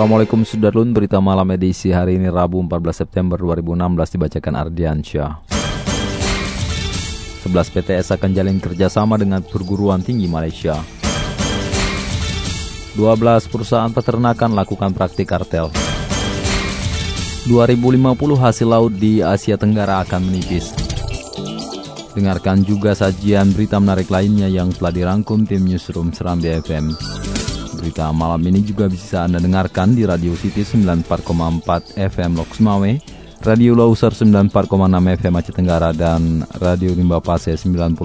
Assalamualaikum Sudarlun, berita malam edisi hari ini Rabu 14 September 2016 dibacakan Ardiansyah. 11 PTS akan jalin kerjasama dengan perguruan tinggi Malaysia. 12 perusahaan peternakan lakukan praktik kartel. 2050 hasil laut di Asia Tenggara akan menipis. Dengarkan juga sajian berita menarik lainnya yang telah dirangkum tim Newsroom Serambi FM. Berita malam ini juga bisa Anda dengarkan di Radio City 94,4 FM Loks Mawai, Radio Lauser 94,6 FM Aceh Tenggara, dan Radio Rimba Pase 90,1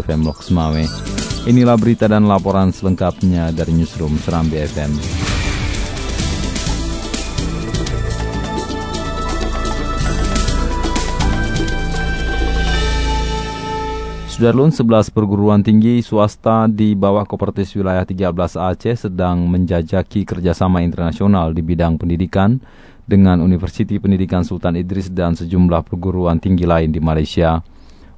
FM Loks Mawai. Inilah berita dan laporan selengkapnya dari Newsroom Serambi FM. Sudarlun 11 perguruan tinggi swasta di bawah Kopertis Wilayah 13 Aceh sedang menjajaki kerjasama internasional di bidang pendidikan dengan Universiti Pendidikan Sultan Idris dan sejumlah perguruan tinggi lain di Malaysia.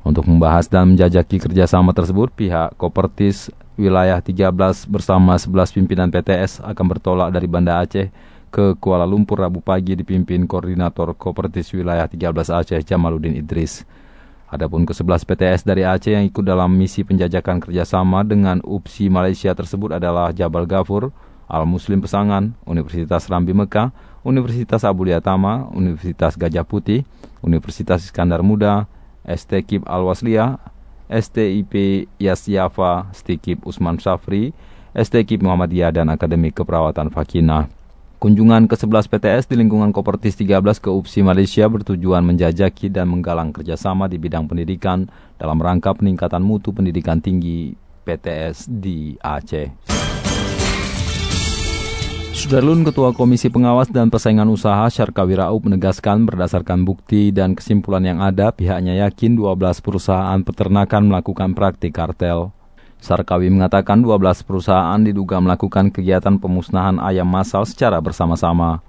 Untuk membahas dan menjajaki kerjasama tersebut, pihak Kopertis Wilayah 13 bersama 11 pimpinan PTS akan bertolak dari Banda Aceh ke Kuala Lumpur Rabu pagi dipimpin Koordinator Kopertis Wilayah 13 Aceh Jamaluddin Idris. Adapun ke-11 PTS dari Aceh yang ikut dalam misi penjajakan kerjasama dengan UPSI Malaysia tersebut adalah Jabal Ghafur, Al-Muslim Pesangan, Universitas Rambi Mekah, Universitas Abu Tama, Universitas Gajah Putih, Universitas Iskandar Muda, STKIP Al-Wasliyah, STIP Yasyafa, STKIP Usman Safri, STKIP Muhammadiyah, dan Akademi Keperawatan Fakinah. Kunjungan ke-11 PTS di lingkungan Kopertis 13 ke UPSI Malaysia bertujuan menjajaki dan menggalang kerjasama di bidang pendidikan dalam rangka peningkatan mutu pendidikan tinggi PTS di Aceh. Sudarlun Ketua Komisi Pengawas dan Persaingan Usaha Syarkawi Raup menegaskan berdasarkan bukti dan kesimpulan yang ada, pihaknya yakin 12 perusahaan peternakan melakukan praktik kartel. Sarkawi mengatakan 12 perusahaan diduga melakukan kegiatan pemusnahan ayam massal secara bersama-sama.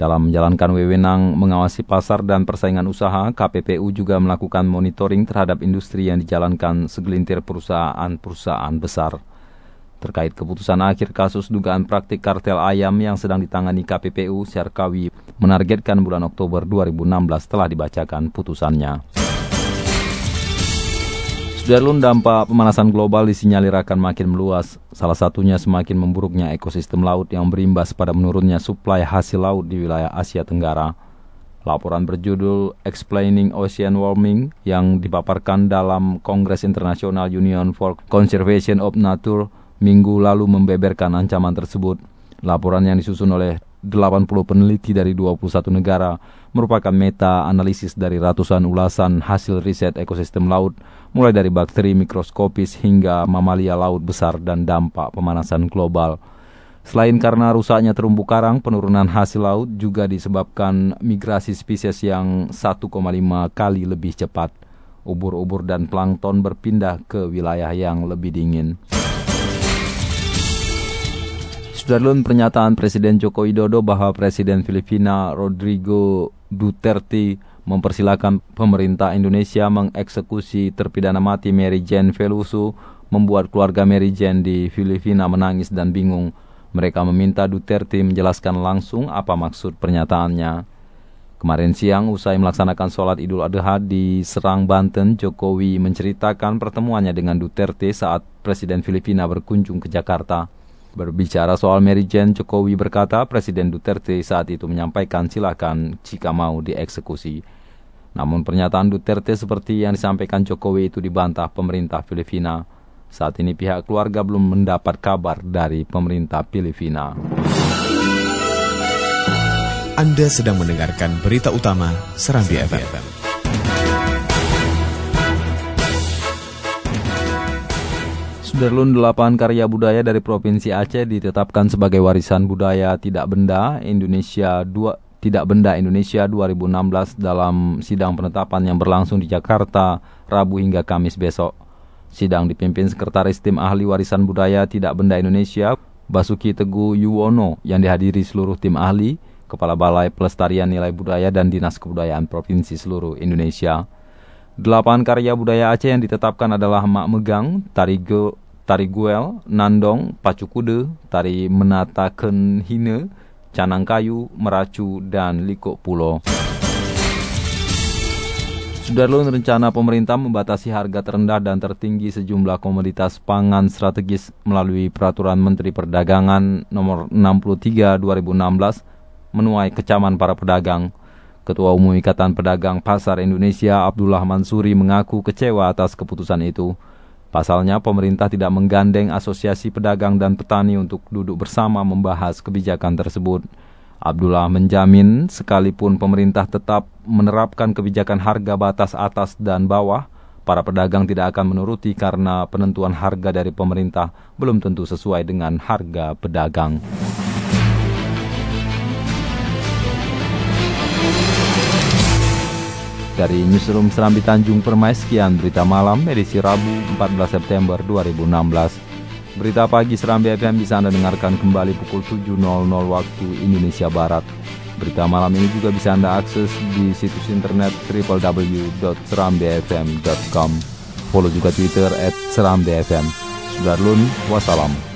Dalam menjalankan wewenang mengawasi pasar dan persaingan usaha, KPPU juga melakukan monitoring terhadap industri yang dijalankan segelintir perusahaan-perusahaan besar. Terkait keputusan akhir kasus dugaan praktik kartel ayam yang sedang ditangani KPPU, Sarkawi menargetkan bulan Oktober 2016 telah dibacakan putusannya. Sudarlun dampak pemanasan global disinyalir akan makin meluas, salah satunya semakin memburuknya ekosistem laut yang berimbas pada menurunnya suplai hasil laut di wilayah Asia Tenggara. Laporan berjudul Explaining Ocean Warming yang dipaparkan dalam Kongres International Union for Conservation of Nature minggu lalu membeberkan ancaman tersebut. Laporan yang disusun oleh 80 peneliti dari 21 negara merupakan meta-analisis dari ratusan ulasan hasil riset ekosistem laut, mulai dari bakteri mikroskopis hingga mamalia laut besar dan dampak pemanasan global. Selain karena rusaknya terumbu karang, penurunan hasil laut juga disebabkan migrasi spesies yang 1,5 kali lebih cepat. Ubur-ubur dan plankton berpindah ke wilayah yang lebih dingin. Sudarlun pernyataan Presiden Joko Widodo bahwa Presiden Filipina Rodrigo Duterte mempersilahkan pemerintah Indonesia mengeksekusi terpidana mati Mary Jane Velusu membuat keluarga Mary Jane di Filipina menangis dan bingung. Mereka meminta Duterte menjelaskan langsung apa maksud pernyataannya. Kemarin siang, usai melaksanakan sholat Idul Adha di Serang, Banten, Jokowi menceritakan pertemuannya dengan Duterte saat Presiden Filipina berkunjung ke Jakarta. Berbicara soal Mary Jane, Jokowi berkata Presiden Duterte saat itu menyampaikan silakan jika mau dieksekusi. Namun pernyataan Duterte seperti yang disampaikan Jokowi itu dibantah pemerintah Filipina. Saat ini pihak keluarga belum mendapat kabar dari pemerintah Filipina. Anda sedang mendengarkan berita utama Serambi FM. Sudarlun 8 karya budaya dari Provinsi Aceh ditetapkan sebagai warisan budaya tidak benda Indonesia 2 tidak benda Indonesia 2016 dalam sidang penetapan yang berlangsung di Jakarta Rabu hingga Kamis besok. Sidang dipimpin Sekretaris Tim Ahli Warisan Budaya Tidak Benda Indonesia Basuki Teguh Yuwono yang dihadiri seluruh tim ahli, Kepala Balai Pelestarian Nilai Budaya dan Dinas Kebudayaan Provinsi seluruh Indonesia. Delapan karya budaya Aceh yang ditetapkan adalah Mak Megang, Tari, Guel, Nandong, Pacu Kude, Tari Menata Hine, Canang Kayu, Meracu, dan Liko Pulo. Sudarlun rencana pemerintah membatasi harga terendah dan tertinggi sejumlah komoditas pangan strategis melalui Peraturan Menteri Perdagangan Nomor 63 2016 menuai kecaman para pedagang. Ketua Umum Ikatan Pedagang Pasar Indonesia Abdullah Mansuri mengaku kecewa atas keputusan itu. Pasalnya, pemerintah tidak menggandeng asosiasi pedagang dan petani untuk duduk bersama membahas kebijakan tersebut. Abdullah menjamin sekalipun pemerintah tetap menerapkan kebijakan harga batas atas dan bawah, para pedagang tidak akan menuruti karena penentuan harga dari pemerintah belum tentu sesuai dengan harga pedagang. Dari Newsroom Serambi Tanjung Permai, sekian berita malam edisi Rabu 14 September 2016. Berita pagi Serambi FM bisa Anda dengarkan kembali pukul 7.00 waktu Indonesia Barat. Berita malam ini juga bisa Anda akses di situs internet www.serambifm.com. Follow juga Twitter at Serambi FM. Sudarlun, wassalam.